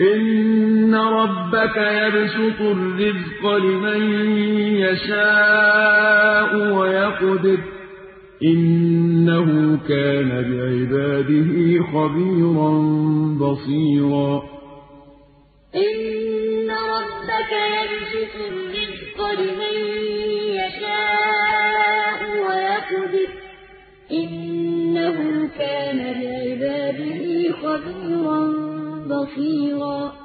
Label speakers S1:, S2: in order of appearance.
S1: إِنَّ رَبَّكَ يَبْسُطُ الرِّزْقَ لِمَن يَشَاءُ وَيَقْدِرُ ۚ إِنَّهُ كَانَ بِعِبَادِهِ خَبِيرًا بَصِيرًا
S2: إِنَّ رَبَّكَ يَبْسُطُ الرِّزْقَ لِمَن يَشَاءُ وَيَقْدِرُ ۚ إِنَّهُ كَانَ بِعِبَادِهِ خَبِيرًا بَصِيرًا